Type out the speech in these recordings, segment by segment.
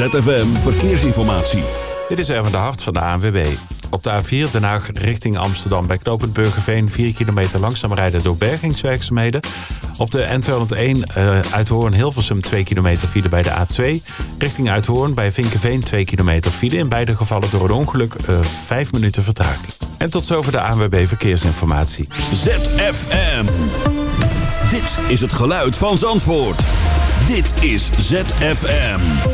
ZFM Verkeersinformatie. Dit is Erwin de Hart van de ANWB. Op de A4 Den Haag richting Amsterdam bij knooppunt Burgerveen... 4 kilometer langzaam rijden door bergingswerkzaamheden. Op de N201 uh, Uithoorn-Hilversum 2 kilometer file bij de A2. Richting Uithoorn bij Vinkenveen 2 kilometer file. In beide gevallen door een ongeluk uh, 5 minuten vertraging. En tot zover de ANWB Verkeersinformatie. ZFM. Dit is het geluid van Zandvoort. Dit is ZFM.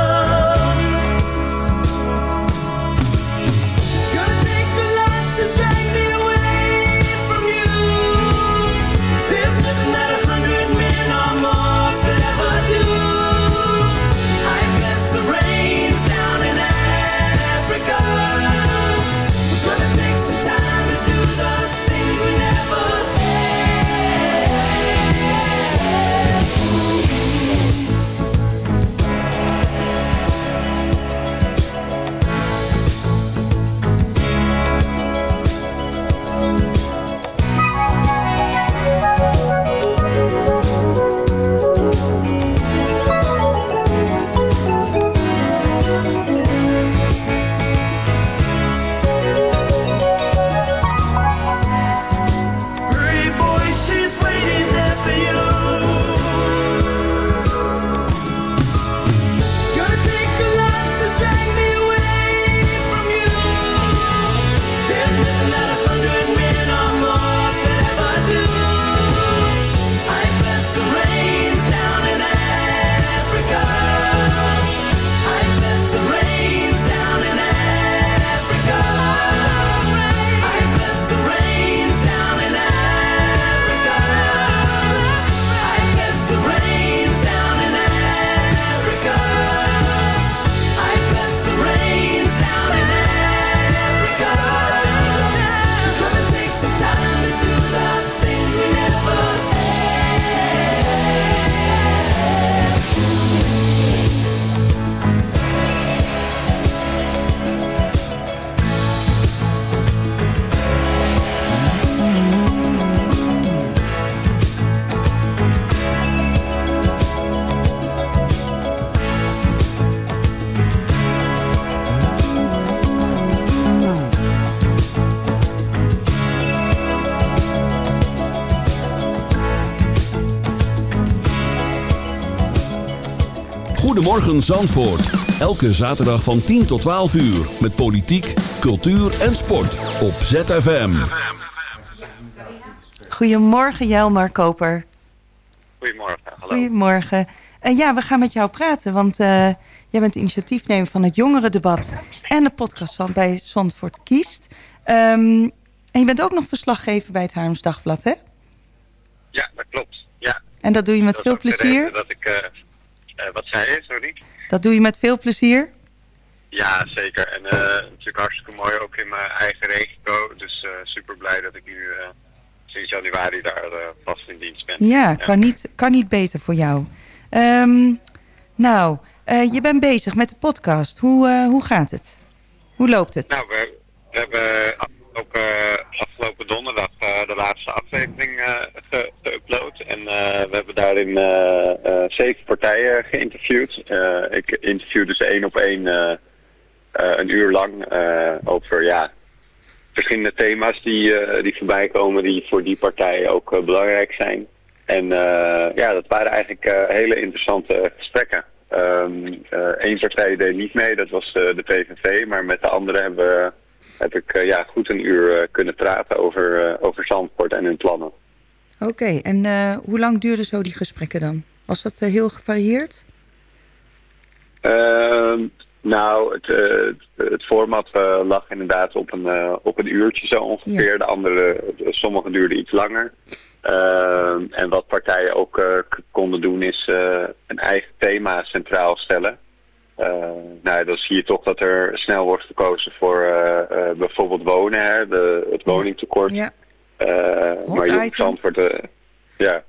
Goedemorgen Zandvoort. Elke zaterdag van 10 tot 12 uur. Met politiek, cultuur en sport. Op ZFM. Goedemorgen Jelmar Koper. Goedemorgen. Hallo. Goedemorgen. En ja, we gaan met jou praten, want eh, jij bent initiatiefnemer van het jongerendebat en de podcast bij Zandvoort Kiest. Ehm, en je bent ook nog verslaggever bij het Haarlems Dagblad, hè? Ja, dat klopt. Ja. En dat doe je met Dat veel plezier? Dat ik, eh, wat zei je, sorry? Dat doe je met veel plezier? Ja, zeker. En eh, natuurlijk hartstikke mooi, ook in mijn eigen regio. Dus super blij dat ik nu eh, sinds januari daar eh, vast in dienst ben. Ja, kan niet, kan niet beter voor jou. Ehm, nou, eh, je bent bezig met de podcast. Hoe, eh, hoe gaat het? Hoe loopt het? Nou, we, we hebben ook eh, afgelopen donderdag eh, de laatste aflevering eh, ge- geüpload. En eh, we hebben daarin eh, eh, zeven partijen geïnterviewd. Eh, ik interview dus één op één eh, eh, een uur lang eh, over ja, verschillende thema's die, eh, die voorbij komen die voor die partijen ook eh, belangrijk zijn. En eh, ja, dat waren eigenlijk eh, hele interessante gesprekken. Eén partij deed niet mee, dat was de PVV, maar met de andere hebben we heb ik eh, ja, goed een uur eh, kunnen praten over, eh, over Zandvoort en hun plannen. Oké, en hoe lang duurden zo die gesprekken dan? Was dat heel gevarieerd? Ehm, nou, het, het, format lag inderdaad op een, op een uurtje zo ongeveer. Ja. De andere, sommige duurden iets langer. Ehm, en wat partijen ook konden doen is een eigen thema centraal stellen. Eh, nou, dan zie je toch dat er snel wordt gekozen voor eh, eh, bijvoorbeeld wonen, hè, de, het woningtekort. Ja, maar Jong. Zandvoort, ja,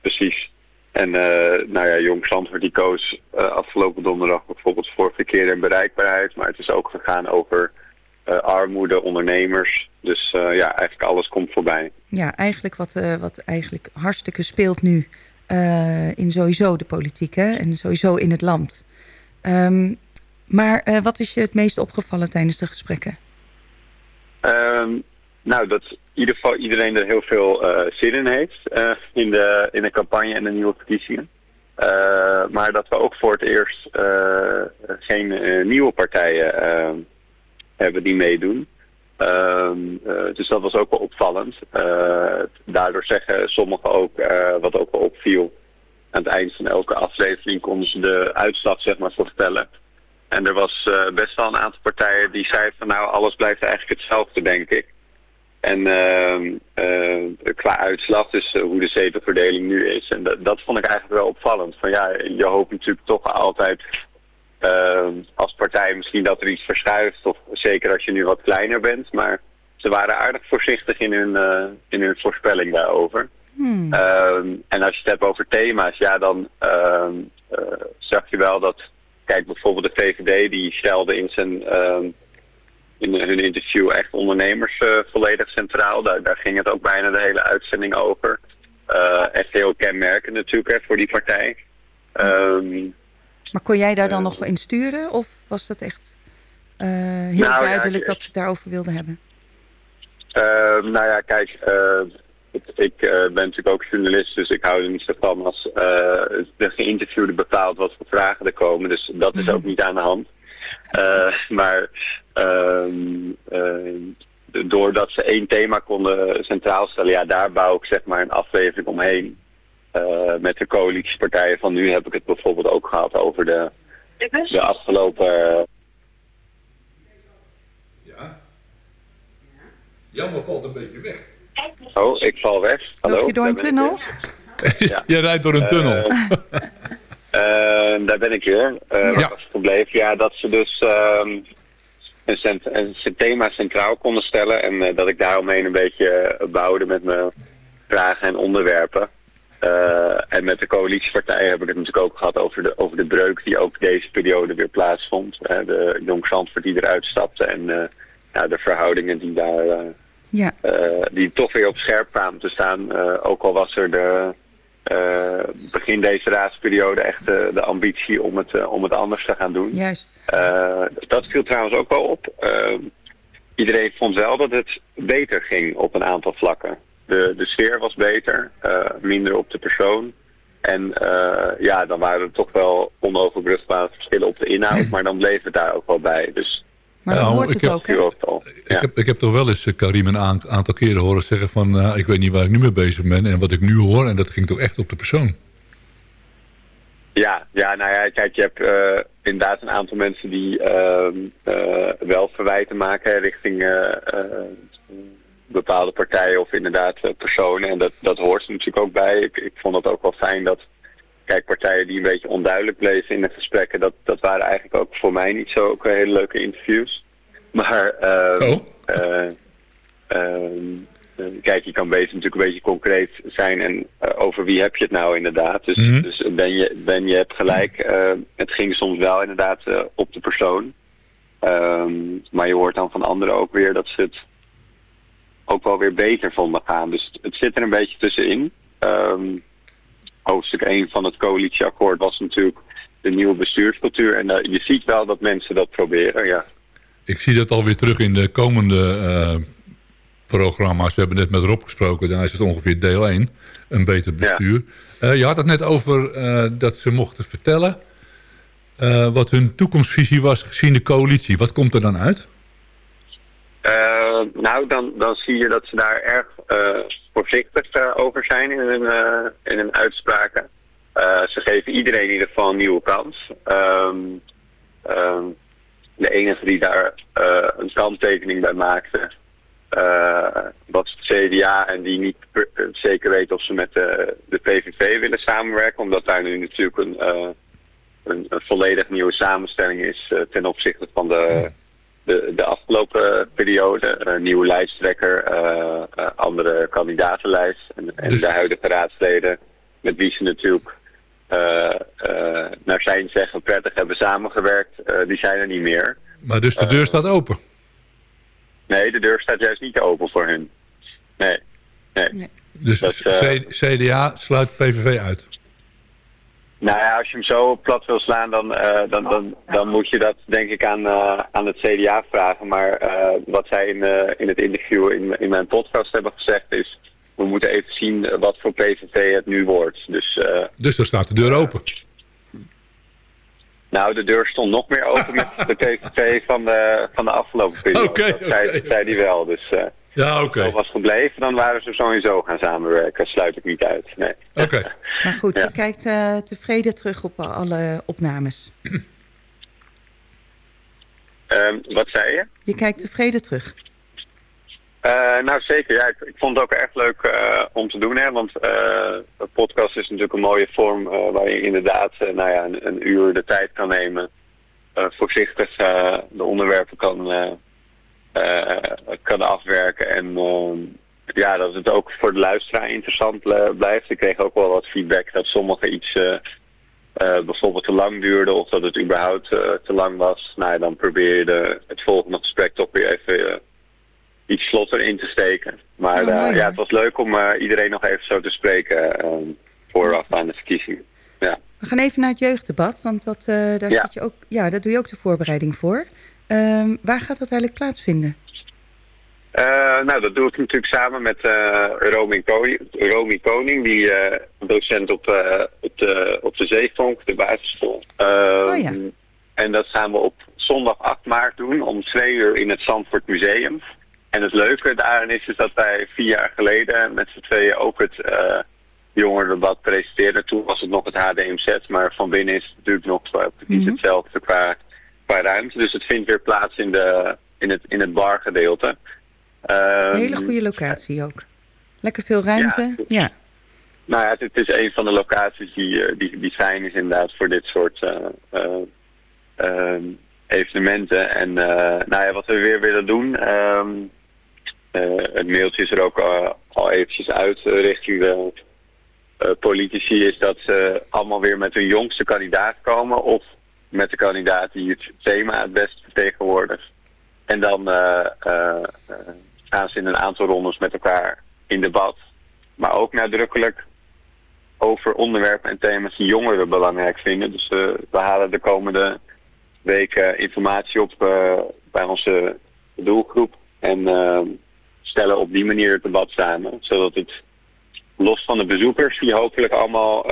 precies. En eh, nou ja, Jong Zandvoort die koos afgelopen donderdag bijvoorbeeld voor verkeer en bereikbaarheid. Maar het is ook gegaan over armoede, ondernemers. Dus ja, eigenlijk alles komt voorbij. ja eigenlijk wat, wat eigenlijk hartstikke speelt nu in sowieso de politiek hè? en sowieso in het land. Ehm, maar eh, wat is je het meest opgevallen tijdens de gesprekken? Ehm, nou, dat in ieder geval iedereen er heel veel eh, zin in heeft eh, in, de, in de campagne en de nieuwe verkiezingen. Maar dat we ook voor het eerst geen nieuwe partijen eh, hebben die meedoen. Ehm, dus dat was ook wel opvallend. Daardoor zeggen sommigen ook, wat ook wel opviel, aan het eind van elke aflevering konden ze de uitslag zeg maar voorspellen. En er was eh, best wel een aantal partijen die zeiden van nou alles blijft eigenlijk hetzelfde denk ik. En eh, qua uitslag, dus eh, hoe de zetelverdeling nu is. En dat, dat vond ik eigenlijk wel opvallend. Van ja, je hoopt natuurlijk toch altijd ehm, als partij misschien dat er iets verschuift. Of zeker als je nu wat kleiner bent. Maar ze waren aardig voorzichtig in hun, in hun voorspelling daarover. Hmm. Ehm, en als je het hebt over thema's, ja, dan eh, zag je wel dat, kijk, bijvoorbeeld de VVD, die stelde in zijn ehm, in hun interview echt ondernemers eh, volledig centraal. Daar, daar ging het ook bijna de hele uitzending over. Eh, echt heel kenmerkend natuurlijk hè, voor die partij. Maar kon jij daar dan nog in sturen? Of was dat echt heel ja, duidelijk dat ze het daarover wilden hebben? Nou ja, kijk, ik, ik eh, ben natuurlijk ook journalist, dus ik hou er niet zo van als eh, de geïnterviewde bepaalt wat voor vragen er komen. Dus dat is ook niet aan de hand. Eh, maar ehm, eh, doordat ze één thema konden centraal stellen, ja, daar bouw ik zeg maar een aflevering omheen. Eh, met de coalitiepartijen van nu heb ik het bijvoorbeeld ook gehad over de, de afgelopen Ja. Jammer valt een beetje weg. Oh, ik val weg. Hallo. Loop je door een tunnel? weer. Je rijdt door een tunnel. Eh, daar ben ik weer. Eh waar Ja. was gebleven? Ja, dat ze dus ehm, een, cent een thema centraal konden stellen. En eh, dat ik daaromheen een beetje eh, bouwde met mijn vragen en onderwerpen. Eh, en met de coalitiepartijen heb ik het natuurlijk ook gehad over de, over de breuk die ook deze periode weer plaatsvond. Hè, de Jong Zandvoort die eruit stapte en eh, ja, de verhoudingen die daar eh, Ja, eh, die toch weer op scherp kwamen te staan. Eh, ook al was er de, eh, begin deze raadsperiode echt de, de ambitie om het, om het anders te gaan doen. juist. Eh, dat viel trouwens ook wel op. Iedereen vond wel dat het beter ging op een aantal vlakken. De, de sfeer was beter, minder op de persoon. En ja, dan waren er toch wel onoverbrugbare verschillen op de inhoud, maar dan bleef het daar ook wel bij. Dus Maar Ja, dan hoort ik het heb- ook, hè? Ik, Ja. heb, ik heb toch wel eens eh, Karim een aant- aantal keren horen zeggen van... eh, ik weet niet waar ik nu mee bezig ben en wat ik nu hoor. En dat ging toch echt op de persoon. Ja, ja, nou ja, kijk, je hebt eh, inderdaad een aantal mensen die ehm, eh, wel verwijten maken richting eh, eh, bepaalde partijen of inderdaad personen. En dat, dat hoort er natuurlijk ook bij. Ik, ik vond het ook wel fijn dat, kijk, partijen die een beetje onduidelijk bleven in de gesprekken, dat, dat waren eigenlijk ook voor mij niet zo ook hele leuke interviews. Maar ehm, Oh. ehm, eh, kijk, je kan beter natuurlijk een beetje concreet zijn en eh, over wie heb je het nou inderdaad. Dus, Mhm. dus ben, je, ben je hebt gelijk, eh, het ging soms wel inderdaad op de persoon. Ehm, maar je hoort dan van anderen ook weer dat ze het ook wel weer beter vonden gaan. Dus het, het zit er een beetje tussenin. Ehm, hoofdstuk 1 van het coalitieakkoord was natuurlijk de nieuwe bestuurscultuur. En eh, je ziet wel dat mensen dat proberen, ja. Ik zie dat alweer terug in de komende eh, programma's. We hebben net met Rob gesproken. Daar is het ongeveer deel 1. Een beter bestuur. Eh, je had het net over dat ze mochten vertellen... wat hun toekomstvisie was gezien de coalitie. Wat komt er dan uit? Eh, nou, dan, dan zie je dat ze daar erg eh, voorzichtig eh, over zijn in hun, in hun uitspraken. Ze geven iedereen in ieder geval een nieuwe kans. Ehm, ehm, de enige die daar een kanttekening bij maakte was het CDA en die niet zeker weet of ze met de, de PVV willen samenwerken. Omdat daar nu natuurlijk een, een, volledig nieuwe samenstelling is ten opzichte van de, de, de afgelopen periode. Een nieuwe lijsttrekker, eh, eh, andere kandidatenlijst en, en Dus- de huidige raadsleden met wie ze natuurlijk eh, eh, naar zijn zeggen prettig hebben samengewerkt, eh, die zijn er niet meer. Maar dus de deur staat open. Nee, de deur staat juist niet open voor hun. Nee, nee. Dus Dat, eh, CDA sluit PVV uit. Nou ja, als je hem zo plat wil slaan, dan, eh, dan, dan, dan moet je dat denk ik aan, eh, aan het CDA vragen. Maar eh, wat zij in, in het interview in, in mijn podcast hebben gezegd is... we moeten even zien wat voor PVV het nu wordt. Dus Dus dan staat de deur open. nou, de deur stond nog meer open met de PVV van de, van de afgelopen periode. Oké, dat zei, die wel. Dus Ja, oké. als het was gebleven, dan waren ze sowieso gaan samenwerken. sluit ik niet uit. Nee. Oké. Maar goed, Ja. je kijkt eh, tevreden terug op alle opnames. Ehm, wat zei je? Je kijkt tevreden terug. Eh, nou zeker, ja. Ik, ik vond het ook erg leuk eh, om te doen. Hè, want eh een podcast is natuurlijk een mooie vorm eh, waar je inderdaad nou ja, een, een uur de tijd kan nemen. eh, voorzichtig eh, de onderwerpen kan, kan afwerken. En ehm, ja, dat het ook voor de luisteraar interessant eh, blijft. Ik kreeg ook wel wat feedback dat sommige iets eh, eh, bijvoorbeeld te lang duurde of dat het überhaupt eh, te lang was. Nou, ja, dan probeer je de, het volgende gesprek toch weer even... eh, iets vlotter in te steken. Maar Oh, eh, ja, het was leuk om eh, iedereen nog even zo te spreken eh, vooraf aan de verkiezingen. Ja. We gaan even naar het jeugddebat, want dat, eh, daar, Ja. zit je ook, ja, daar doe je ook de voorbereiding voor. Ehm, waar gaat dat eigenlijk plaatsvinden? Eh, nou, dat doe ik natuurlijk samen met eh Romy, Koning, Romy Koning, die eh, docent op, op, de, op de Zeevonk, de basisschool. Ehm, Oh ja. En dat gaan we op zondag 8 maart doen, om twee uur in het Zandvoort Museum. En het leuke daarin is, is dat wij vier jaar geleden met z'n tweeën ook het jongerendebat presenteerden. Toen was het nog het HDMZ, maar van binnen is het natuurlijk nog precies Mhm. hetzelfde qua, qua ruimte. Dus het vindt weer plaats in, de, in, het, in het bargedeelte. Een hele goede locatie ook. Lekker veel ruimte. Ja. Ja. Nou ja, het, het is een van de locaties die, eh, die, die fijn is inderdaad voor dit soort eh, eh, ehm, evenementen. En nou ja, wat we weer willen doen, eh, het mailtje is er ook al eventjes uit richting de eh, politici, is dat ze allemaal weer met hun jongste kandidaat komen of met de kandidaat die het thema het best vertegenwoordigt. En dan eh, eh, gaan ze in een aantal rondes met elkaar in debat. Maar ook nadrukkelijk over onderwerpen en thema's die jongeren belangrijk vinden. Dus eh, we halen de komende weken informatie op bij onze doelgroep. En stellen op die manier het debat samen. Zodat het los van de bezoekers, die hopelijk allemaal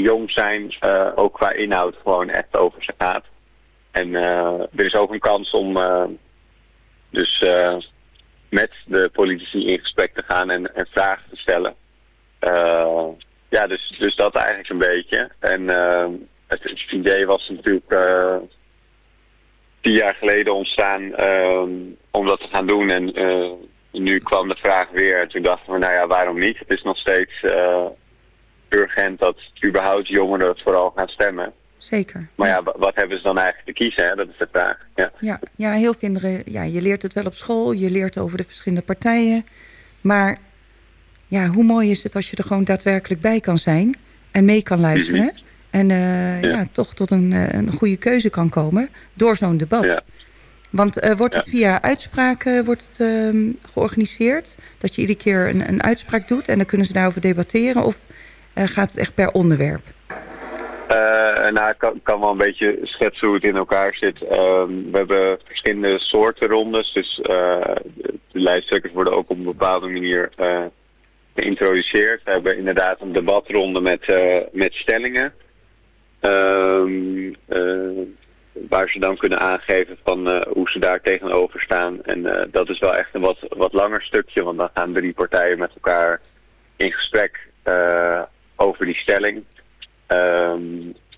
jong zijn, eh, ook qua inhoud gewoon echt over gaat. En eh, er is ook een kans om eh, dus met de politici in gesprek te gaan en, en vragen te stellen. Ja, dus, dus dat eigenlijk een beetje. En het, het idee was natuurlijk tien jaar geleden ontstaan om dat te gaan doen. En nu kwam de vraag weer. En toen dachten we, nou ja, waarom niet? Het is nog steeds urgent dat überhaupt jongeren vooral gaan stemmen. Zeker. Maar ja, wa- wat hebben ze dan eigenlijk te kiezen? Hè? Dat is de vraag. Ja. Ja, ja, heel veel kinderen, ja, je leert het wel op school, je leert over de verschillende partijen. Maar ja, hoe mooi is het als je er gewoon daadwerkelijk bij kan zijn en mee kan luisteren. En eh, ja. Ja. toch tot een, eh, een goede keuze kan komen door zo'n debat. Ja. Want eh, wordt het Ja. via uitspraken wordt het, ehm, georganiseerd? Dat je iedere keer een, een uitspraak doet en dan kunnen ze daarover debatteren? Of gaat het echt per onderwerp? Eh, nou, ik kan, kan wel een beetje schetsen hoe het in elkaar zit. Ehm, we hebben verschillende soorten rondes. Dus eh, de, lijsttrekkers worden ook op een bepaalde manier eh, geïntroduceerd. We hebben inderdaad een debatronde met, eh, met stellingen. Ehm, eh, waar ze dan kunnen aangeven van eh, hoe ze daar tegenover staan. En eh, dat is wel echt een wat, wat langer stukje. Want dan gaan drie partijen met elkaar in gesprek eh, over die stelling.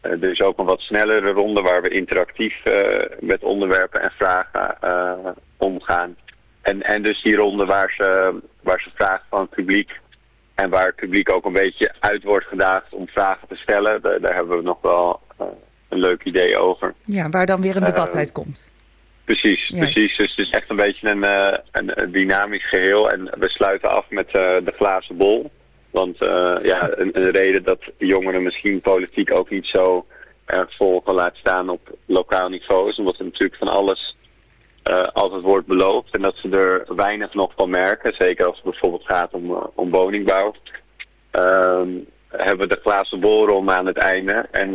Er is ook een wat snellere ronde waar we interactief eh, met onderwerpen en vragen eh, omgaan. En, en dus die ronde waar ze, waar ze vragen van het publiek en waar het publiek ook een beetje uit wordt gedaagd om vragen te stellen. Daar, daar hebben we nog wel een leuk idee over. Ja, waar dan weer een debat Eh, uitkomt. Precies, Juist. precies. Dus het is echt een beetje een, een, dynamisch geheel. En we sluiten af met de glazen bol. Want eh, ja, een, een reden dat jongeren misschien politiek ook niet zo erg volgen laat staan op lokaal niveau is omdat er natuurlijk van alles eh, altijd wordt beloofd. En dat ze er weinig nog van merken. Zeker als het bijvoorbeeld gaat om, eh, om woningbouw. Ehm, hebben we de glazen bolronde aan het einde. En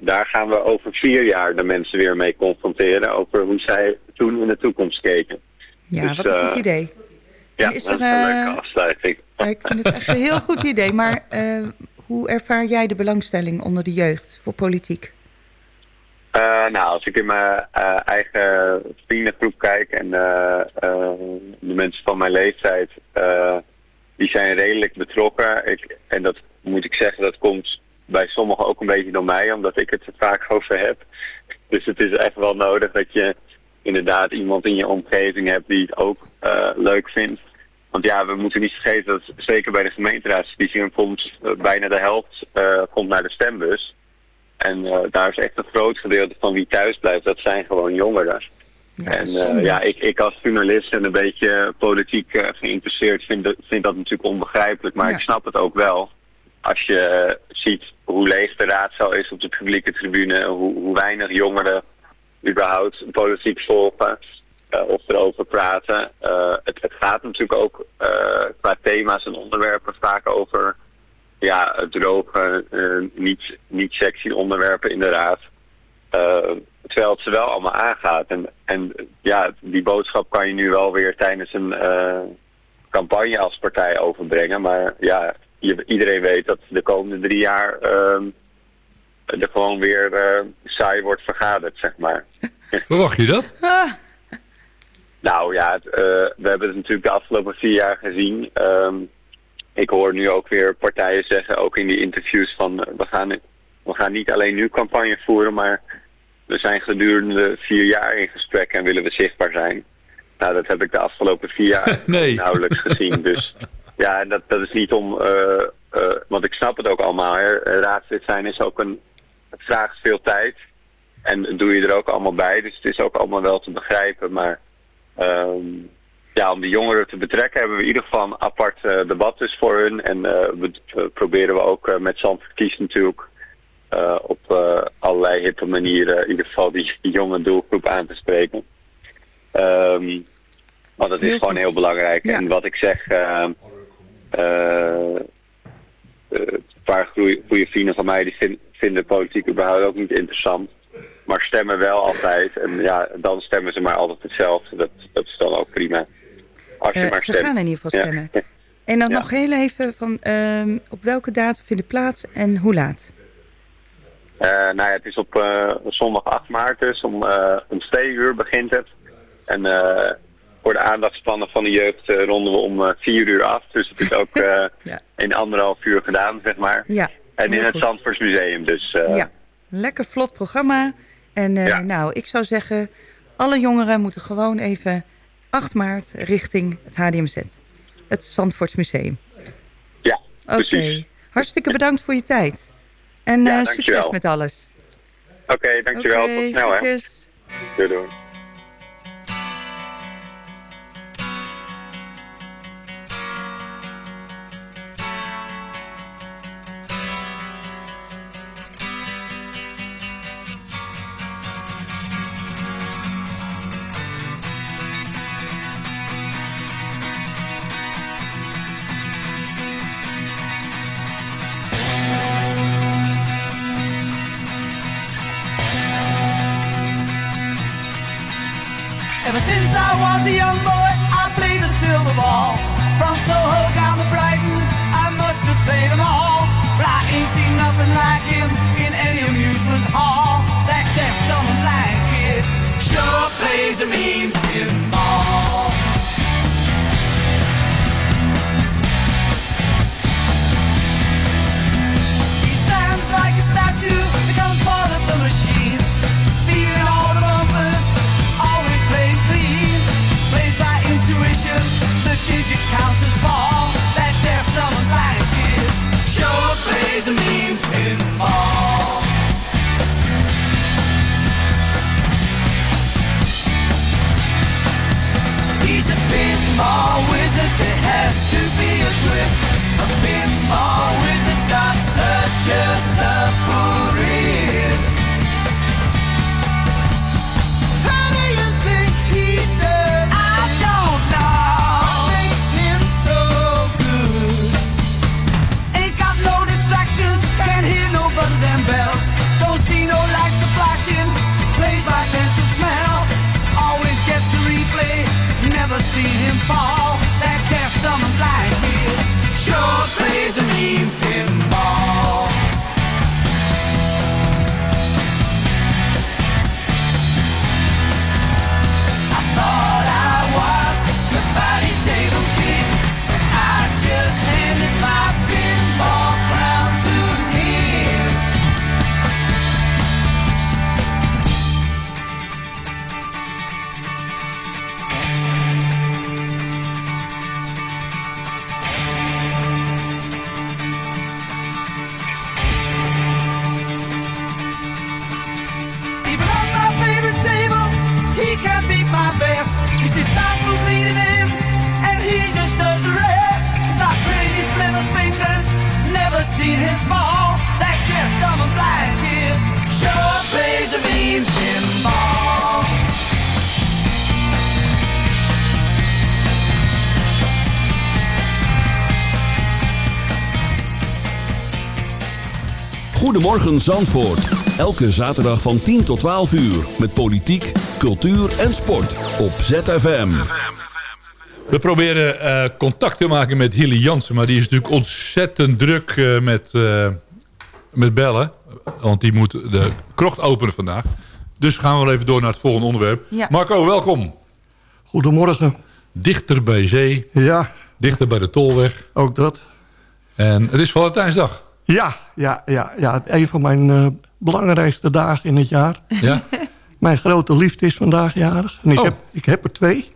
daar gaan we over vier jaar de mensen weer mee confronteren. Over hoe zij toen in de toekomst keken. Ja, dus, wat een goed idee. Ja, is dat er, is een eh, leuke afsluiting. Ja, ik vind het echt een heel goed idee. Maar eh, hoe ervaar jij de belangstelling onder de jeugd voor politiek? Eh, nou, als ik in mijn eh, eigen vriendengroep kijk en eh, eh, de mensen van mijn leeftijd, eh, die zijn redelijk betrokken. Ik, en dat moet ik zeggen, dat komt bij sommigen ook een beetje door mij, omdat ik het er vaak over heb. Dus het is echt wel nodig dat je inderdaad iemand in je omgeving hebt die het ook eh, leuk vindt. Want ja, we moeten niet vergeten dat zeker bij de gemeenteraadsverkiezingen komt eh, bijna de helft eh, komt naar de stembus. En eh, daar is echt een groot gedeelte van wie thuis blijft, dat zijn gewoon jongeren. Ja, en ja, ik, ik als journalist en een beetje politiek geïnteresseerd vind, dat- vind dat natuurlijk onbegrijpelijk. Maar Ja. ik snap het ook wel. Als je ziet hoe leeg de raadzaal is op de publieke tribune, hoe, hoe weinig jongeren überhaupt politiek volgen of erover praten. Eh, het, het gaat natuurlijk ook eh, qua thema's en onderwerpen vaak over ja, droge, eh, niet, niet sexy onderwerpen inderdaad. Eh, terwijl het ze wel allemaal aangaat. En, en ja, die boodschap kan je nu wel weer tijdens een eh, campagne als partij overbrengen. Maar ja, je- iedereen weet dat de komende drie jaar ehm, er gewoon weer eh, saai wordt vergaderd, zeg maar. Verwacht je dat? Nou ja, eh, we hebben het natuurlijk de afgelopen vier jaar gezien. Ehm, ik hoor nu ook weer partijen zeggen, ook in die interviews, van eh, we, gaan, we gaan niet alleen nu campagne voeren, maar we zijn gedurende vier jaar in gesprek en willen we zichtbaar zijn. Nou, dat heb ik de afgelopen vier jaar Nee. nauwelijks gezien. Dus ja, dat, dat is niet om, eh, want ik snap het ook allemaal. Hè. Raadslid zijn is ook een, het vraagt veel tijd. En doe je er ook allemaal bij, dus het is ook allemaal wel te begrijpen. Maar Ehm, ja, om de jongeren te betrekken hebben we in ieder geval een apart eh, debat dus voor hun. En eh, we, we proberen we ook eh, met Zandvoort Kies natuurlijk op allerlei hippe manieren in ieder geval die, die jonge doelgroep aan te spreken. Ehm, want dat is gewoon goed. heel belangrijk. Ja. En wat ik zeg, een paar goede, vrienden van mij die vin- vinden politiek überhaupt ook niet interessant. Maar stemmen wel altijd. En ja, dan stemmen ze maar altijd hetzelfde. Dat, dat is dan ook prima. Als je eh, maar ze stemt. gaan in ieder geval Ja. stemmen. En dan Ja. nog heel even van ehm, op welke datum vindt het plaats en hoe laat? Eh, nou ja, het is op eh, zondag 8 maart dus. Om, om 2 uur begint het. En voor de aandachtspannen van de jeugd ronden we om 4 uur af. Dus het is ook Ja. in anderhalf uur gedaan, zeg maar. Ja, En in het. Zandvoortsmuseum. Dus ja, lekker vlot programma. En eh, Ja. nou, ik zou zeggen, alle jongeren moeten gewoon even 8 maart richting het HDMZ. Het Zandvoorts Museum. ja, Oké, precies. hartstikke bedankt voor je tijd. En Ja, eh, succes met alles. Oké, dankjewel. Oké, Tot snel hè. Doei doei. Was a young boy, I played the silver ball. From Soho down to Brighton, I must have played them all. But I ain't seen nothing like him in any amusement hall. That deaf, dumb, and blind kid sure plays a mean pinball. couch is bought. Goedemorgen Zandvoort. Elke zaterdag van 10 tot 12 uur. Met politiek, cultuur en sport. Op ZFM. We proberen eh, contact te maken met Hilly Jansen. Maar die is natuurlijk ontzettend druk eh, met, eh, met bellen. Want die moet de krocht openen vandaag. Dus gaan we wel even door naar het volgende onderwerp. Ja. Marco, welkom. Goedemorgen. Dichter bij zee. Ja, Dichter bij de Tolweg. ook dat. En het is Valentijnsdag. Ja, ja, ja, ja. Een van mijn eh, belangrijkste dagen in het jaar. Ja? Mijn grote liefde is vandaag jarig. En ik, Oh. heb, ik heb er twee.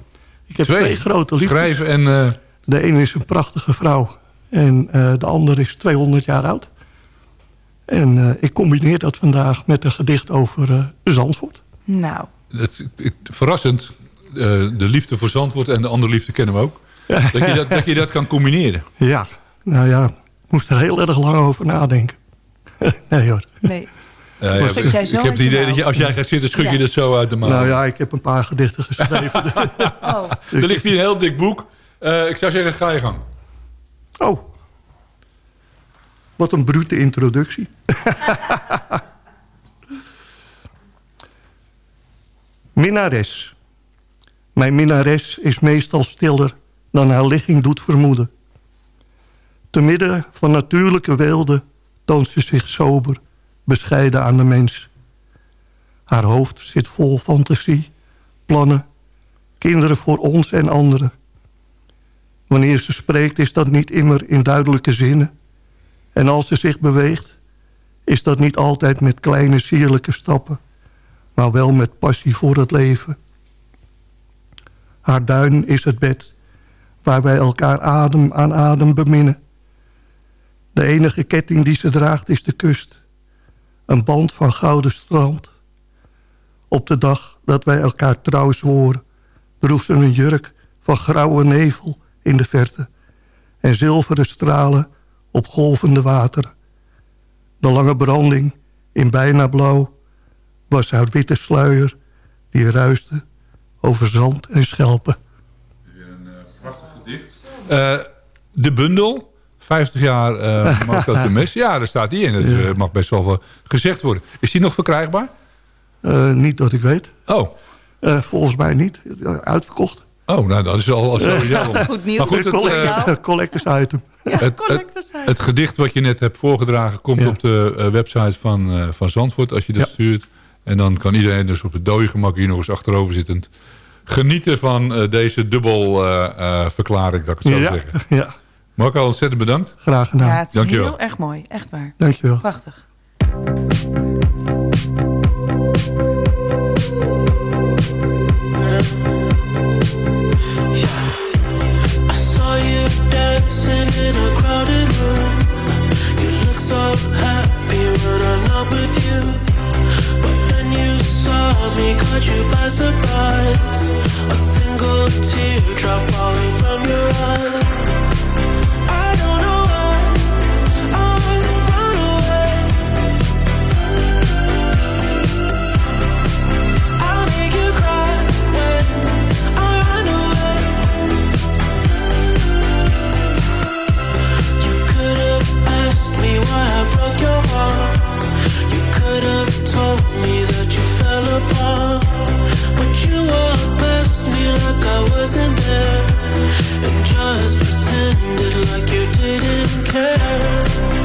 Ik heb twee, grote liefdes. Schrijven en... eh, De ene is een prachtige vrouw. En eh, de andere is 200 jaar oud. En eh, ik combineer dat vandaag met een gedicht over eh, Zandvoort. Nou, het, het- verrassend. eh, de liefde voor Zandvoort en de andere liefde kennen we ook. Dat je dat, dat, je dat kan combineren. Ja, nou ja, moest er heel erg lang over nadenken. nee hoor. nee. Ja, ik heb het idee dat je, als jij gaat zitten, schud je Ja. dat zo uit de mouw. Nou ja, ik heb een paar gedichten geschreven. Oh, er ligt hier een heel dik boek. Eh, ik zou zeggen, ga je gang. Oh. Wat een brute introductie. Minnares. Mijn minnares is meestal stiller dan haar ligging doet vermoeden. Te midden van natuurlijke weelde toont ze zich sober, bescheiden aan de mens. Haar hoofd zit vol fantasie, plannen, kinderen voor ons en anderen. Wanneer ze spreekt is dat niet immer in duidelijke zinnen. En als ze zich beweegt, is dat niet altijd met kleine sierlijke stappen... maar wel met passie voor het leven. Haar duin is het bed waar wij elkaar adem aan adem beminnen. De enige ketting die ze draagt is de kust. Een band van gouden strand. Op de dag dat wij elkaar trouw zworen... droeg ze een jurk van grauwe nevel in de verte... en zilveren stralen op golvende wateren. De lange branding in bijna blauw... was haar witte sluier die ruiste over zand en schelpen. Eh, de bundel, 50 jaar eh Marco Temes. Ja, daar staat die in. Het eh, mag best wel gezegd worden. Is die nog verkrijgbaar? Eh, niet dat ik weet. Oh, Eh, volgens mij niet. Uitverkocht. oh nou dat is al, al sowieso. Goed nieuws. Maar goed, het, Collect- eh, collectors item. Ja, het, het, collectors item. het gedicht wat je net hebt voorgedragen... komt Ja. op de eh, website van, eh, van Zandvoort als je dat Ja. stuurt. En dan kan iedereen dus op het dode gemak hier nog eens achterover zittend... genieten van eh, deze dubbel eh, eh, verklaring, dat ik het zo Ja, zeggen. ja, Marco, ontzettend bedankt. graag gedaan. Ja, het is Dankjewel. heel erg mooi. Echt waar. Dankjewel. Prachtig. I saw you dancing in a crowded room. You look so happy when I'm not with you. But then you saw me, caught you by surprise. A single teardrop falling from your eye. Like I wasn't there. And just pretended like you didn't care.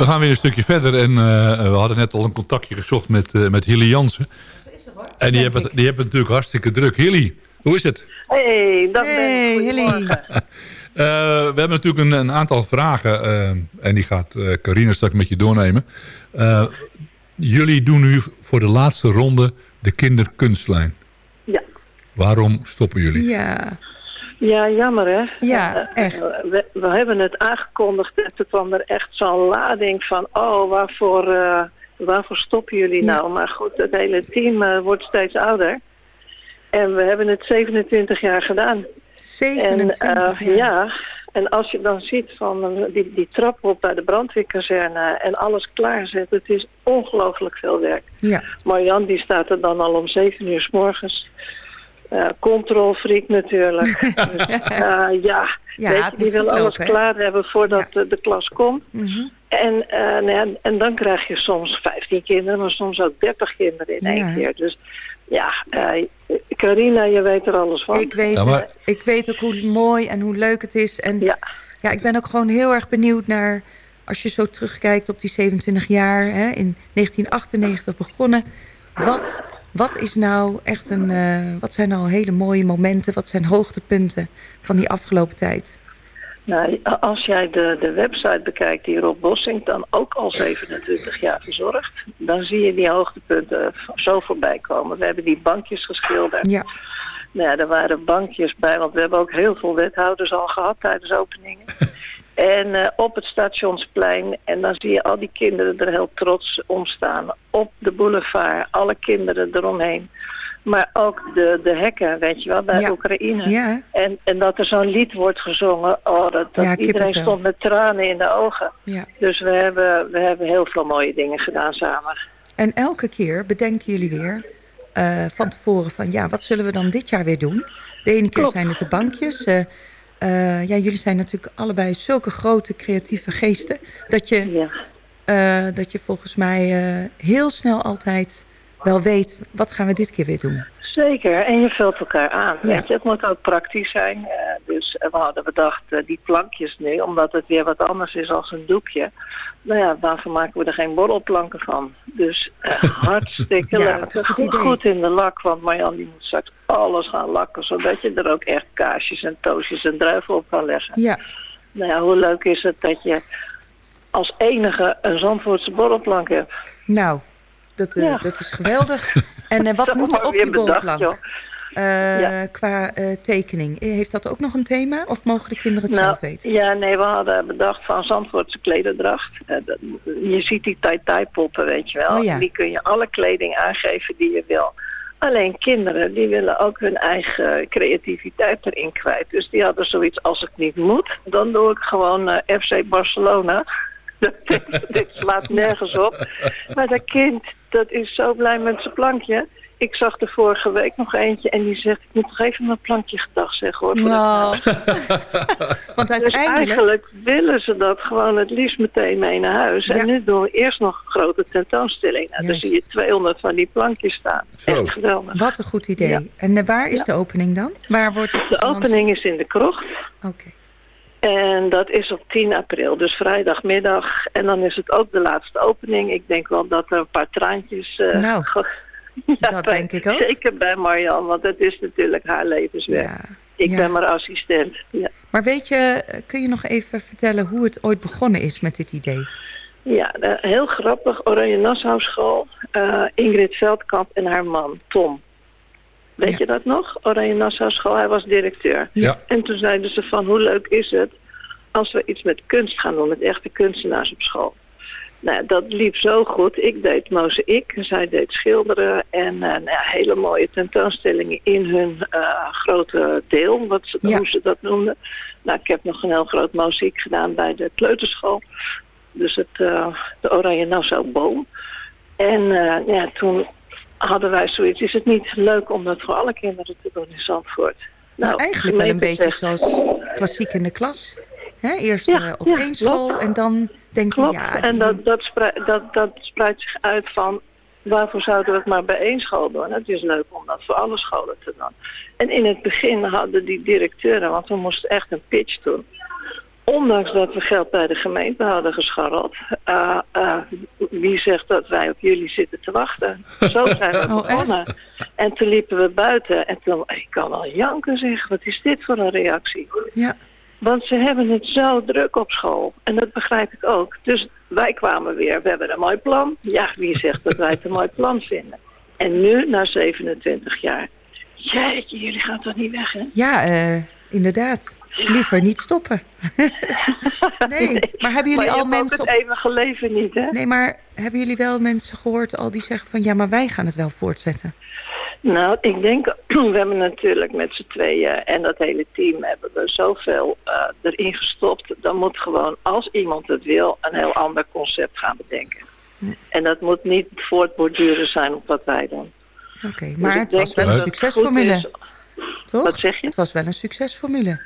We gaan weer een stukje verder. En eh, we hadden net al een contactje gezocht met, eh, met Hilly Jansen. En die hebben, het- die hebben het natuurlijk hartstikke druk. Hilly, hoe is het? Hey, dat Hey, ben ik. Hilly. Eh, we hebben natuurlijk een, een aantal vragen. en die gaat eh Carina straks met je doornemen. Eh, jullie doen nu voor de laatste ronde de kinderkunstlijn. Ja. Waarom stoppen jullie? Ja, ja, jammer hè. Ja, Eh, echt. We, we hebben het aangekondigd en toen kwam er echt zo'n lading van... oh, waarvoor, eh, waarvoor stoppen jullie Ja. nou? Maar goed, het hele team eh, wordt steeds ouder. En we hebben het 27 jaar gedaan. En 27 eh, jaar. ja, en als je dan ziet van eh, die, die trap op bij de brandweerkazerne en alles klaarzet, het is ongelooflijk veel werk. Ja, Marjan die staat er dan al om zeven uur s morgens. Eh control freak natuurlijk. dus, eh, ja, Ja, weet je, die wil alles lopen, klaar hebben voordat de, de klas komt. Mhm. En, eh, nou ja, en dan krijg je soms 15 kinderen, maar soms ook 30 kinderen in één keer. Dus ja, eh, Carina, je weet er alles van. ik weet Ja, maar- het. Ik weet ook hoe mooi en hoe leuk het is. En Ja. ja, ik ben ook gewoon heel erg benieuwd naar... als je zo terugkijkt op die 27 jaar, hè, in 1998 begonnen. Wat, wat is nou echt een... eh, wat zijn nou hele mooie momenten? Wat zijn hoogtepunten van die afgelopen tijd? Nou, als jij de, de website bekijkt die Rob Bossing dan ook al 27 jaar verzorgt, dan zie je die hoogtepunten zo voorbij komen. We hebben die bankjes geschilderd. Ja, Nou ja, er waren bankjes bij, want we hebben ook heel veel wethouders al gehad tijdens openingen. En eh, op het stationsplein, en dan zie je al die kinderen er heel trots om staan. Op de boulevard, alle kinderen eromheen. Maar ook de, de hekken, weet je wel, bij Ja. Oekraïne. ja, En, en dat er zo'n lied wordt gezongen, oh, dat, dat Ja, iedereen stond met tranen in de ogen. ja. Dus we hebben, we hebben heel veel mooie dingen gedaan samen. En elke keer bedenken jullie weer eh, van tevoren van... ja, wat zullen we dan dit jaar weer doen? De ene keer Klopt. zijn het de bankjes. eh, eh, ja, jullie zijn natuurlijk allebei zulke grote creatieve geesten... dat je, Ja. eh, dat je volgens mij eh, heel snel altijd wel weet... wat gaan we dit keer weer doen? Zeker, en je vult elkaar aan. Ja. Weet je, het moet ook praktisch zijn. Eh, dus eh, we hadden bedacht, eh, die plankjes nu, omdat het weer wat anders is als een doekje. Nou ja, daarvoor maken we er geen borrelplanken van. Dus hartstikke Ja, leuk. goed goed in de lak, want Marjan die moet straks alles gaan lakken, zodat je er ook echt kaasjes en toosjes en druiven op kan leggen. Ja, Nou ja, hoe leuk is het dat je als enige een Zandvoortse borrelplank hebt. nou, dat, eh, Ja. dat is geweldig. En eh, wat moet er op die joh. Eh, Ja. Qua tekening. Heeft dat ook nog een thema? Of mogen de kinderen het Nou, zelf weten? Ja, nee, we hadden bedacht van Zandvoortse klederdracht. Dat- je ziet die tai-tai poppen, weet je wel. Oh ja. Die kun je alle kleding aangeven die je wil. Alleen kinderen, die willen ook hun eigen creativiteit erin kwijt. Dus die hadden zoiets, als het niet moet, dan doe ik gewoon FC Barcelona. Dit slaat nergens op. Maar dat kind, dat is zo blij met zijn plankje. Ik zag er vorige week nog eentje en die zegt... ik moet nog even mijn plankje gedag zeggen hoor. Nou, want dus eigenlijk willen ze dat gewoon het liefst meteen mee naar huis. Ja. En nu doen we eerst nog een grote tentoonstelling. Nou, dan zie je 200 van die plankjes staan. Zo. Echt geweldig. Wat een goed idee. Ja. En eh, waar is Ja. de opening dan? Waar wordt het De opening is in de krocht. Oké. En dat is op 10 april, dus vrijdagmiddag. En dan is het ook de laatste opening. Ik denk wel dat er een paar traantjes... eh, Nou, dat bij- denk ik ook. Zeker bij Marjan, want het is natuurlijk haar levenswerk. Ja. Ik ja. ben maar assistent. Ja. Maar weet je, kun je nog even vertellen hoe het ooit begonnen is met dit idee? Ja, eh, heel grappig. Oranje Nassau School. eh, Ingrid Veldkamp en haar man, Tom. Weet Ja. je dat nog? Oranje Nassau School, hij was directeur. Ja. En toen zeiden ze van, hoe leuk is het als we iets met kunst gaan doen, met echte kunstenaars op school. Nou, dat liep zo goed. Ik deed mozaïek, zij deed schilderen en eh, nou hele mooie tentoonstellingen in hun eh, grote deel, wat ze, Ja. hoe ze dat noemden. Nou, ik heb nog een heel groot mozaïek gedaan bij de kleuterschool. Dus het, eh, de Oranje Nassau boom. En eh, ja, toen hadden wij zoiets, is het niet leuk om dat voor alle kinderen te doen in Zandvoort? Nou, eigenlijk wel een beetje zoals klassiek in de klas. Hè? Eerst Ja, eh, op ja, één school klopt. en dan denk je, ja... en dat, dat, dat, dat spreidt zich uit van... waarvoor zouden we het maar bij één school doen? Het is leuk om dat voor alle scholen te doen. En in het begin hadden die directeuren... want we moesten echt een pitch doen... ondanks dat we geld bij de gemeente hadden gescharreld, eh, eh, wie zegt dat wij op jullie zitten te wachten? Zo zijn we Oh, begonnen. En toen liepen we buiten en toen, ik kan al janken zeggen, wat is dit voor een reactie? Ja. Want ze hebben het zo druk op school. En dat begrijp ik ook. Dus wij kwamen weer, we hebben een mooi plan. Ja, wie zegt dat wij het een mooi plan vinden? En nu, na 27 jaar. Jeetje, jullie gaan toch niet weg, hè? Ja, eh, inderdaad. Liever niet stoppen. nee, maar hebben jullie al mensen... het eeuwige leven niet, hè? Nee, maar hebben jullie wel mensen gehoord al die zeggen van... ja, maar wij gaan het wel voortzetten? Nou, ik denk, we hebben natuurlijk met z'n tweeën en dat hele team hebben we zoveel eh, erin gestopt. Dan moet gewoon, als iemand het wil, een heel ander concept gaan bedenken. En dat moet niet voortborduren zijn op wat wij doen. Oké, Dus maar het was wel een succesformule, toch? Wat zeg je? Het was wel een succesformule.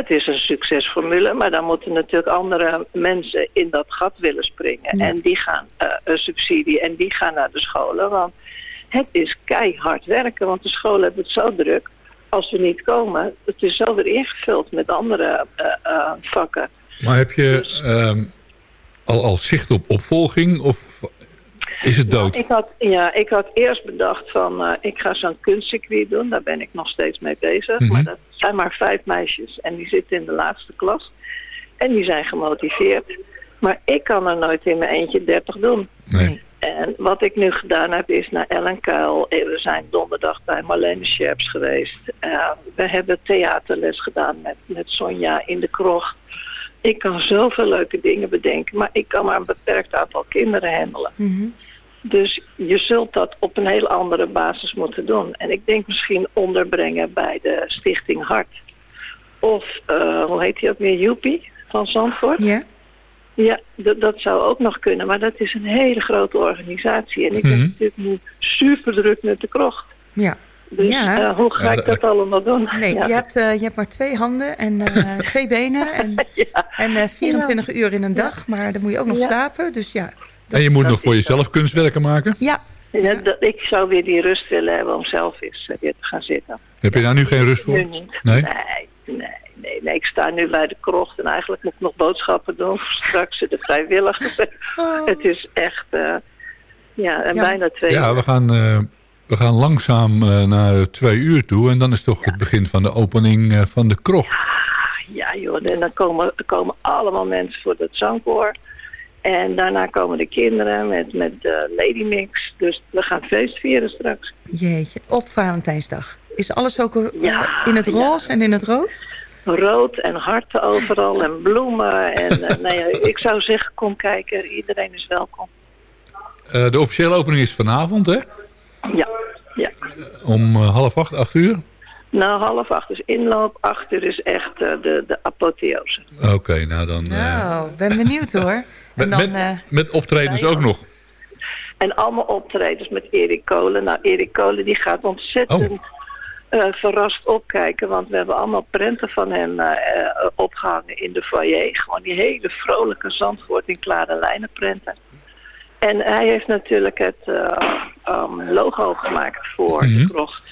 Het is een succesformule, maar dan moeten natuurlijk andere mensen in dat gat willen springen. Ja. En die gaan eh, een subsidie en die gaan naar de scholen. Want het is keihard werken, want de scholen hebben het zo druk. Als we niet komen, het is zo weer ingevuld met andere eh, eh, vakken. Maar heb je ehm, al, al zicht op opvolging of is het dood? Ik had, ja, ik had eerst bedacht van, ik ga zo'n kunstcircuit doen. Daar ben ik nog steeds mee bezig. Mhm. Maar dat zijn maar vijf meisjes en die zitten in de laatste klas. En die zijn gemotiveerd. Maar ik kan er nooit in mijn eentje 30 doen. Nee. En wat ik nu gedaan heb is naar Ellen Kuil. Eh, We zijn donderdag bij Marlene Scherps geweest. Eh, we hebben theaterles gedaan met, met Sonja in de krocht. Ik kan zoveel leuke dingen bedenken, maar ik kan maar een beperkt aantal kinderen handelen. Mhm. Dus je zult dat op een heel andere basis moeten doen. En ik denk misschien onderbrengen bij de Stichting Hart. Of, eh, hoe heet die ook weer, Joepie van Zandvoort? Ja? Ja, dat- dat zou ook nog kunnen. Maar dat is een hele grote organisatie. En ik ben Mhm. natuurlijk nu super druk met de krocht. Ja. Dus Ja. eh, hoe ga Ja, ik dat- allemaal doen? Nee, Ja. je, hebt, eh, je hebt maar twee handen en eh, twee benen en, Ja. en eh, 24 uur in een dag. Maar dan moet je ook nog Ja. slapen, dus ja. En je moet dat nog voor jezelf kunstwerken maken? Ja, Ja, dat, ik zou weer die rust willen hebben om zelf eens eh, weer te gaan zitten. Heb je daar nu geen rust voor? Nu niet. Nee? Nee, nee, nee, nee. Ik sta nu bij de krocht en eigenlijk moet ik nog boodschappen doen straks de vrijwilligers. Oh. Het is echt, eh, ja, en Ja. bijna twee Ja, uur. we gaan, eh, we gaan langzaam eh, naar twee uur toe. En dan is toch het begin van de opening eh, van de krocht. Ja joh, en dan komen, er komen allemaal mensen voor het zangkoor. En daarna komen de kinderen met, met de Lady Mix. Dus we gaan feest vieren straks. jeetje, op Valentijnsdag. Is alles ook Ja, in het ja. roze en in het rood? Rood en harten overal en bloemen. En eh, nee, ik zou zeggen, kom kijken. Iedereen is welkom. Eh, de officiële opening is vanavond, hè? Ja, ja. Om eh, half acht, acht uur? Nou, half acht is inloop. Acht uur is echt eh, de, de apotheose. Oké, nou dan... eh, Nou, ben benieuwd hoor. En met, dan, met, eh, met optredens Ja, ook nog. En allemaal optredens met Erik Kolen. Nou, Erik Kolen die gaat ontzettend Oh. eh, verrast opkijken. Want we hebben allemaal prenten van hem eh, eh, opgehangen in de foyer. Gewoon die hele vrolijke Zandvoort in klare lijnen prenten. En hij heeft natuurlijk het eh, um, logo gemaakt voor Mhm. de krocht.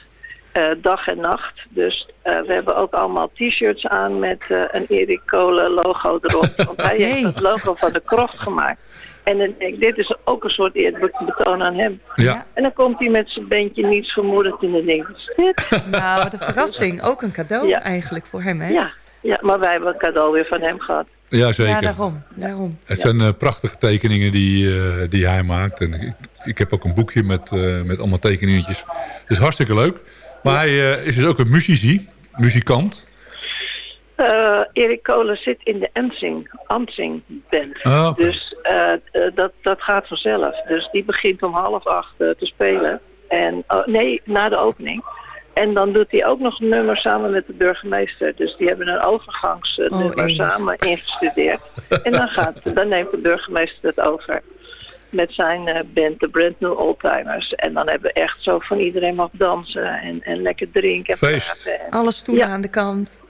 Eh, dag en nacht. Dus eh, we hebben ook allemaal t-shirts aan met eh, een Erik Kolen logo erop. Want hij Hey. heeft het logo van de krocht gemaakt. En dan denk ik, dit is ook een soort eerbetoon aan hem. Ja. En dan komt hij met zijn bandje niets vermoedend en dan denk ik, is dit? nou, wat een verrassing. Ook een cadeau Ja. eigenlijk voor hem, hè? Ja, ja, maar wij hebben een cadeau weer van hem gehad. Ja, zeker. Ja, daarom. daarom. Het zijn prachtige tekeningen die, eh, die hij maakt. En ik, ik heb ook een boekje met, eh, met allemaal tekeningetjes. Het is hartstikke leuk. Maar hij eh, is dus ook een muzici, muzikant. Eh, Erik Kolen zit in de Ensing, Ansing band. Ah. Dus eh, dat, dat gaat vanzelf. Dus die begint om half acht te spelen. En, oh, nee, na de opening. En dan doet hij ook nog een nummer samen met de burgemeester. Dus die hebben een overgangsnummer Oh, samen ingestudeerd. en dan, gaat, dan neemt de burgemeester het over met zijn eh, band, de Brand New Oldtimers. En dan hebben we echt zo van iedereen mag dansen en, en lekker drinken en Feest. En, Alle stoelen Ja. aan de kant.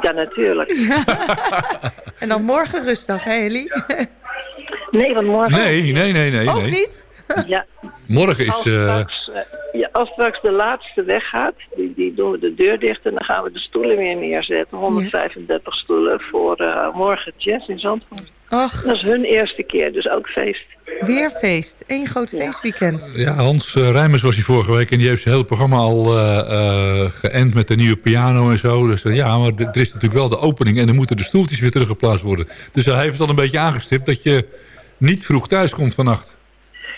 ja, natuurlijk. En dan morgen rustdag, hè, Ellie? Nee, want morgen... Nee, nee, nee, nee. Ook nee. niet? Ja, Morgen is... als eh, straks, eh, ja, als straks de laatste weggaat, die, die doen we de deur dicht en dan gaan we de stoelen weer neerzetten. 135 stoelen voor eh, morgen jazz in Zandvoort. Ach, Dat is hun eerste keer, dus ook feest. weer feest. Eén groot feestweekend. Ja, Hans uh, Rijmers was hier vorige week en die heeft zijn hele programma al eh, eh, geënt met de nieuwe piano en zo. Dus ja, maar er is natuurlijk wel de opening en dan moeten de stoeltjes weer teruggeplaatst worden. Dus hij heeft het al een beetje aangestipt dat je niet vroeg thuis komt vannacht.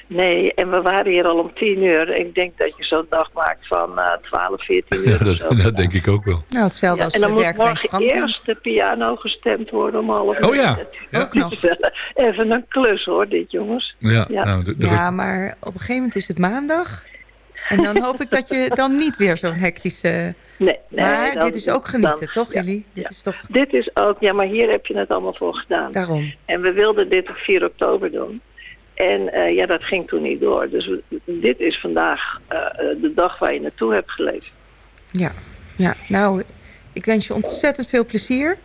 Nee, en we waren hier al om tien uur. Ik denk dat je zo'n dag maakt van eh 12, 14 uur Ja, dat, zo. dat denk ik ook wel. Nou, hetzelfde Ja, als en dan uh, moet morgen eerst de piano gestemd worden om half Oh ja. Ook nog. Even een klus hoor, dit jongens. Ja, Ja. Nou, Ja, maar op een gegeven moment is het maandag. En dan hoop ik dat je dan niet weer zo'n hectische... Nee, nee, Maar dan- dit is ook genieten, dan- toch ja, jullie? Dit ja. is toch Dit is ook, ja, maar hier heb je het allemaal voor gedaan. daarom. En we wilden dit op 4 oktober doen. En eh, ja, dat ging toen niet door. Dus dit is vandaag eh, eh, de dag waar je naartoe hebt geleefd. Ja, ja. nou, ik wens je ontzettend veel plezier.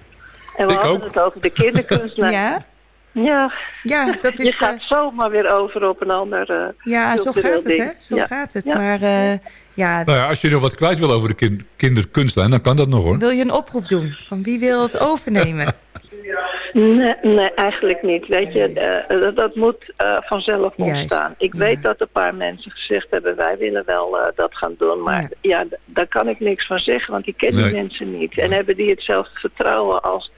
En we Ik hadden ook. het over de kinderkunstlaar. Ja, ja. ja, dat je is... gaat eh, zomaar weer over op een ander... eh, ja, zo gaat het, hè? Zo Ja. gaat het. Ja. Maar eh, ja, nou ja, als je nog wat kwijt wil over de kin kinderkunstlijn, dan kan dat nog hoor. wil je een oproep doen? Van wie wil het overnemen? Nee, nee, eigenlijk niet. Weet je, eh, dat, dat moet eh, vanzelf Juist, ontstaan. Ik ja. weet dat een paar mensen gezegd hebben, wij willen wel eh, dat gaan doen. Maar Ja. daar kan ik niks van zeggen, want die kennen Nee. die mensen niet. En hebben die hetzelfde vertrouwen als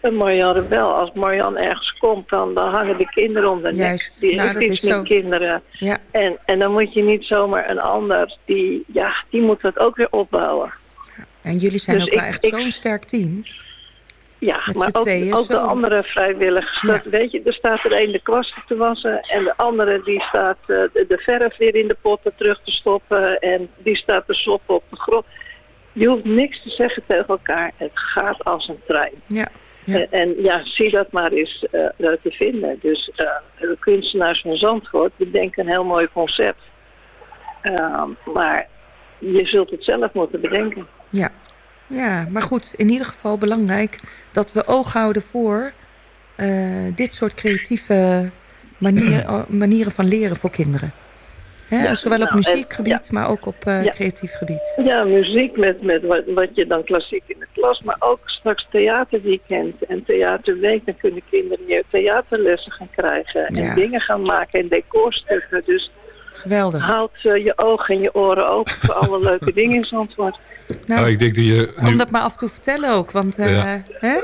een Marjan Rebel. Als Marjan ergens komt, dan, dan hangen de kinderen om de nek. Juist. Die Nou, heeft dat iets is met zo. kinderen. Ja, En, en dan moet je niet zomaar een ander, die, ja, die moet dat ook weer opbouwen. en jullie zijn Dus ook wel ik- echt ik- zo'n sterk team. Ja, Met maar ook, ook de andere vrijwilligers. Ja. Weet je, er staat er een de kwasten te wassen en de andere die staat eh, de, de verf weer in de potten terug te stoppen en die staat te soppen op de grond. Je hoeft niks te zeggen tegen elkaar. Het gaat als een trein. Ja, Ja. En, en ja, zie dat maar eens eh, te vinden. Dus eh, de kunstenaars van Zandvoort bedenken een heel mooi concept. Ehm, maar je zult het zelf moeten bedenken. ja. Ja, maar goed, in ieder geval belangrijk dat we oog houden voor eh, dit soort creatieve manier, eh, manieren van leren voor kinderen. Hè, Ja, zowel op nou, muziekgebied, maar ook op eh, Ja. creatief gebied. Ja, muziek met, met wat, wat je dan klassiek in de klas, maar ook straks theaterweekend en theaterweek. Dan kunnen kinderen hier theaterlessen gaan krijgen en dingen gaan maken en decorstukken. Dus Geweldig. houd eh, je ogen en je oren open voor alle leuke dingen in Zandvoort. Nou, Nou, ik denk dat je kom nu dat maar af en toe vertellen ook, want eh, Ja. hè?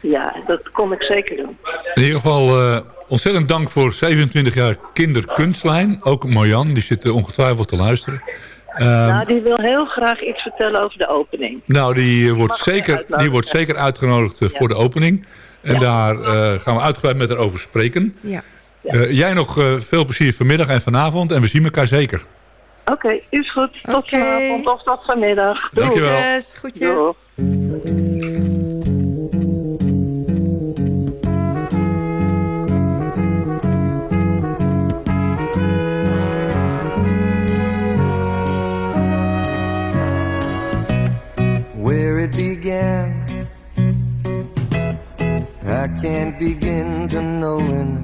Ja, dat kom ik zeker doen. in ieder geval eh, ontzettend dank voor 27 jaar kinderkunstlijn. Ook Marjan, die zit ongetwijfeld te luisteren. Ehm, nou, die wil heel graag iets vertellen over de opening. Nou, die, wordt, Mag zeker, die wordt zeker uitgenodigd voor de opening. En Ja. daar eh, gaan we uitgebreid met haar over spreken. Ja. Eh, jij nog eh, veel plezier vanmiddag en vanavond. En we zien elkaar zeker. Oké, is goed. Tot Oké. vanavond of tot vanmiddag. Doei. Dankjewel. Groetjes. Doei. where it began. I can't begin to knowing,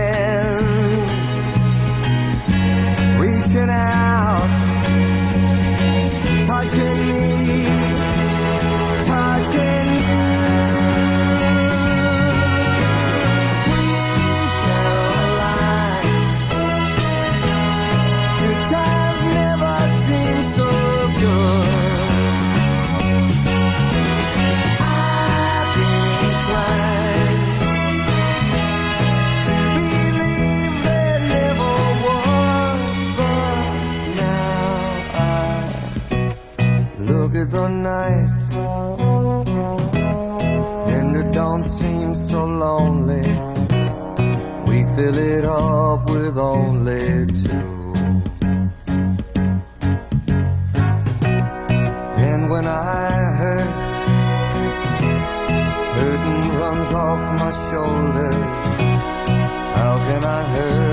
touching me, touching fill it up with only two. And when I hurt, hurting runs off my shoulders. How can I hurt?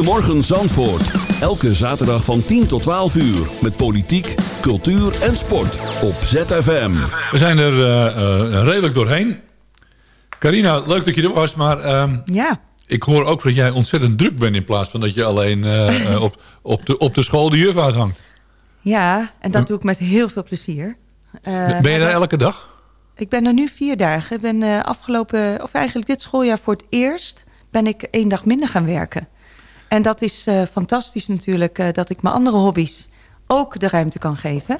Goedemorgen Zandvoort. Elke zaterdag van 10 tot 12 uur. Met politiek, cultuur en sport. Op ZFM. We zijn er eh, eh, redelijk doorheen. Carina, leuk dat je er was, maar ehm, Ja, ik hoor ook dat jij ontzettend druk bent... in plaats van dat je alleen eh, op, op, de, op de school de juf uithangt. ja en dat doe ik met heel veel plezier. Eh, ben je daar elke dag? Ik ben er nu vier dagen. Ik ben eh, afgelopen, of eigenlijk dit schooljaar voor het eerst... ben ik één dag minder gaan werken. En dat is eh, fantastisch natuurlijk... eh, dat ik mijn andere hobby's ook de ruimte kan geven.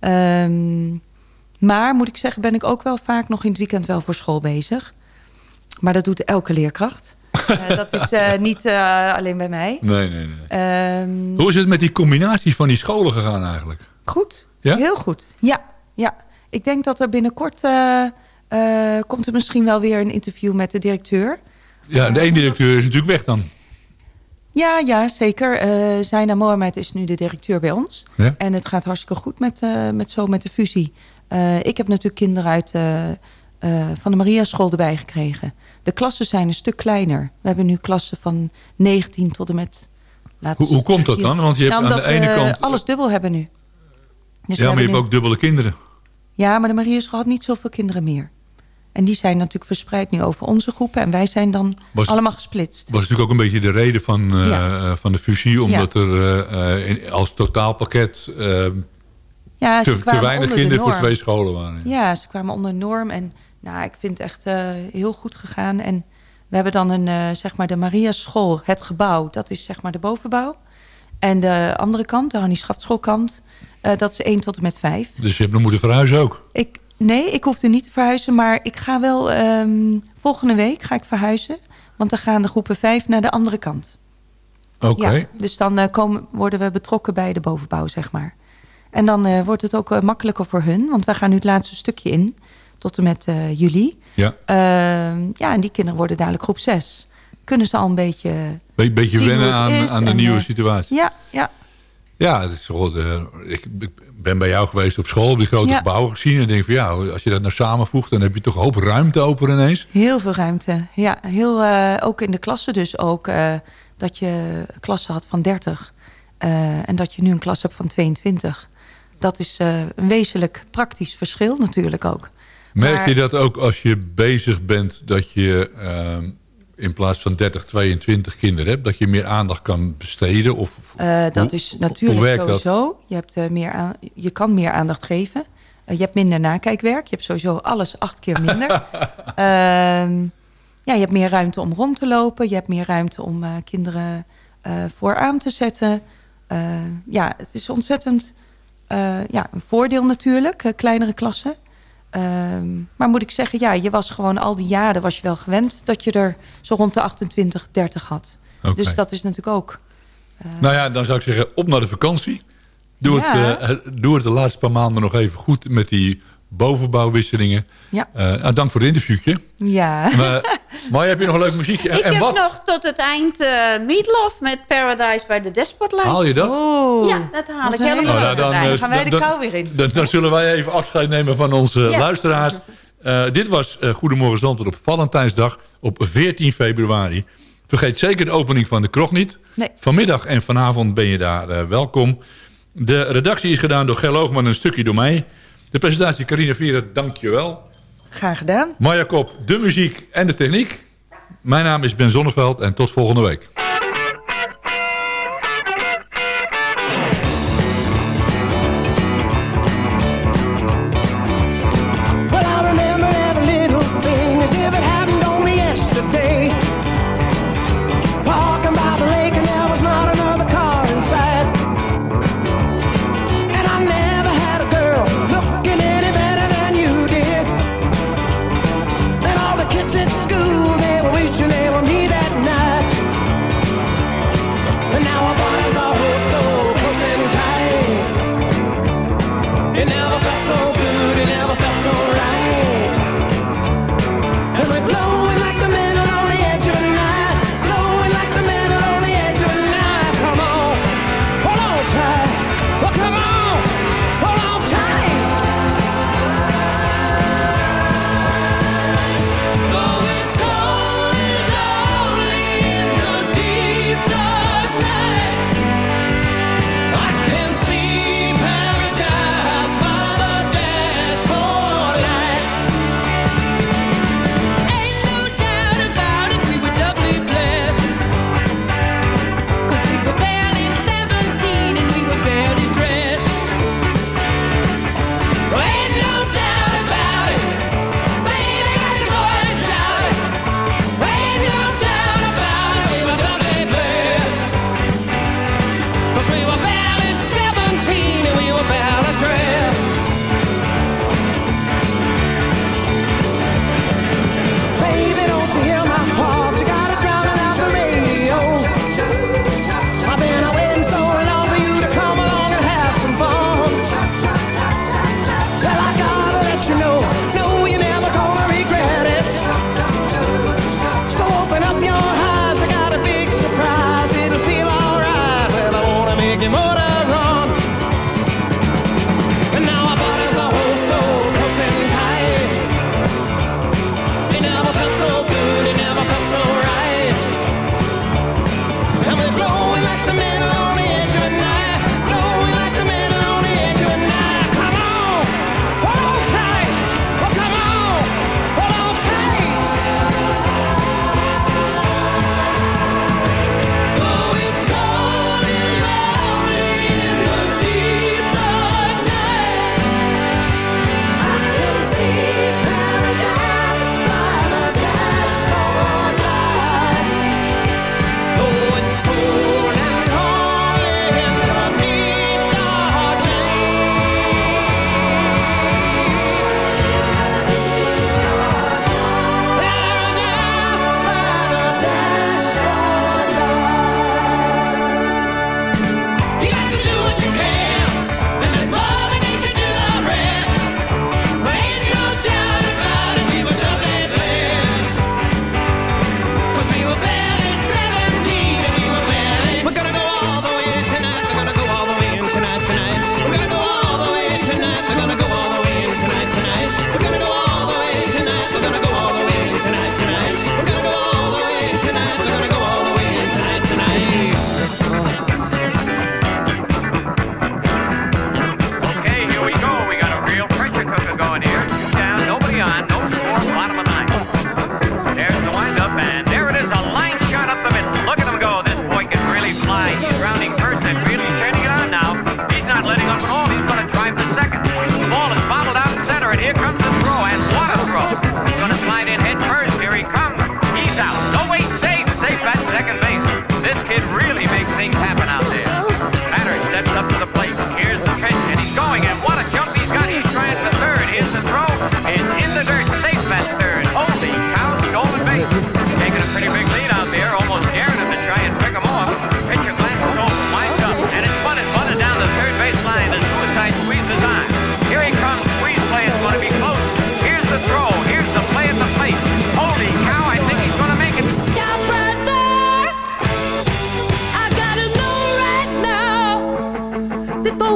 Ehm, maar moet ik zeggen, ben ik ook wel vaak nog in het weekend wel voor school bezig. Maar dat doet elke leerkracht. Eh, dat is niet alleen bij mij. Nee, nee, nee. Ehm, Hoe is het met die combinaties van die scholen gegaan eigenlijk? Goed, Ja? heel goed. Ja, ja. Ik denk dat er binnenkort... komt er misschien wel weer een interview met de directeur. Ja, de één directeur is natuurlijk weg dan. Ja, ja, zeker. Eh Zaina Mohamed is nu de directeur bij ons. Ja? En het gaat hartstikke goed met, eh, met zo met de fusie. Eh, ik heb natuurlijk kinderen uit van de Maria School erbij gekregen. De klassen zijn een stuk kleiner. We hebben nu klassen van 19 tot en met... Hoe, hoe komt dat dan? Want je hebt Nou, aan de ene we kant... alles dubbel hebben nu. Dus ja, maar je hebt nu- ook dubbele kinderen. Ja, maar de Maria School had niet zoveel kinderen meer. En die zijn natuurlijk verspreid nu over onze groepen. En wij zijn dan Was- allemaal gesplitst. was natuurlijk ook een beetje de reden van, eh, Ja. van de fusie. Omdat er eh, eh, in- als totaalpakket eh, Ja, te, weinig kinderen voor twee scholen waren. Ja, ze kwamen onder norm. En nou, ik vind het echt eh, heel goed gegaan. En we hebben dan een, eh, zeg maar de Maria School, het gebouw. Dat is zeg maar de bovenbouw. En de andere kant, de Hannie Schaftschoolkant, eh dat is 1 tot en met 5. Dus je hebt nog moeten verhuizen ook. Ik, nee, ik hoefde niet te verhuizen, maar ik ga wel... ehm, volgende week ga ik verhuizen. Want dan gaan de groepen 5 naar de andere kant. Oké. Ja, dus dan eh, komen, worden we betrokken bij de bovenbouw, zeg maar. En dan eh, wordt het ook eh, makkelijker voor hun. Want wij gaan nu het laatste stukje in. Tot en met juli. Ja. Ehm, ja, en die kinderen worden dadelijk groep 6. Kunnen ze al een beetje... Be beetje wennen aan, aan de en, nieuwe situatie. Ja, ja. Ja, is eh, ik, ik ben bij jou geweest op school, op die grote Ja. gebouwen gezien. En denk van ja, als je dat nou samenvoegt, dan heb je toch een hoop ruimte open ineens. Heel veel ruimte. Ja, heel, eh, ook in de klassen dus ook. eh, dat je klassen had van 30. eh, en dat je nu een klas hebt van 22. Dat is een wezenlijk praktisch verschil natuurlijk ook. Merk Maar- je dat ook als je bezig bent dat je ehm, in plaats van 30, 22 kinderen hebt, dat je meer aandacht kan besteden? Of, Eh, dat hoe- is natuurlijk dat? sowieso. Je, hebt, eh, meer aan, je kan meer aandacht geven. Eh, je hebt minder nakijkwerk. Je hebt sowieso alles acht keer minder. Ehm, ja, je hebt meer ruimte om rond te lopen. Je hebt meer ruimte om kinderen vooraan te zetten. Ja, het is ontzettend ja, een voordeel natuurlijk. kleinere klassen. Ehm, maar moet ik zeggen, ja, je was gewoon al die jaren was je wel gewend dat je er zo rond de 28, 30 had. Dus dat is natuurlijk ook Nou ja, dan zou ik zeggen, op naar de vakantie. Doe, Ja. het, eh, doe het de laatste paar maanden nog even goed met die bovenbouwwisselingen. Ja. Eh, nou, dank voor het interviewtje. Ja. Maar Maar heb je nog leuk muziekje? En, ik heb nog tot het eind uh, Meatloaf met Paradise bij the Despot. Haal je dat? Oh, ja, dat haal ik helemaal. Nou, dan, dan, gaan wij eh, de kou weer in. Dan, zullen wij even afscheid nemen van onze eh, luisteraars. Dit was uh, Goedemorgen Zandvoort op Valentijnsdag op 14 februari. Vergeet zeker de opening van de krocht niet. Vanmiddag en vanavond ben je daar welkom. De redactie is gedaan door Gerloogman en een stukje door mij. De presentatie Carina Vieren, dankjewel. Graag gedaan. Marja Kop, de muziek en de techniek. Mijn naam is Ben Zonneveld en tot volgende week.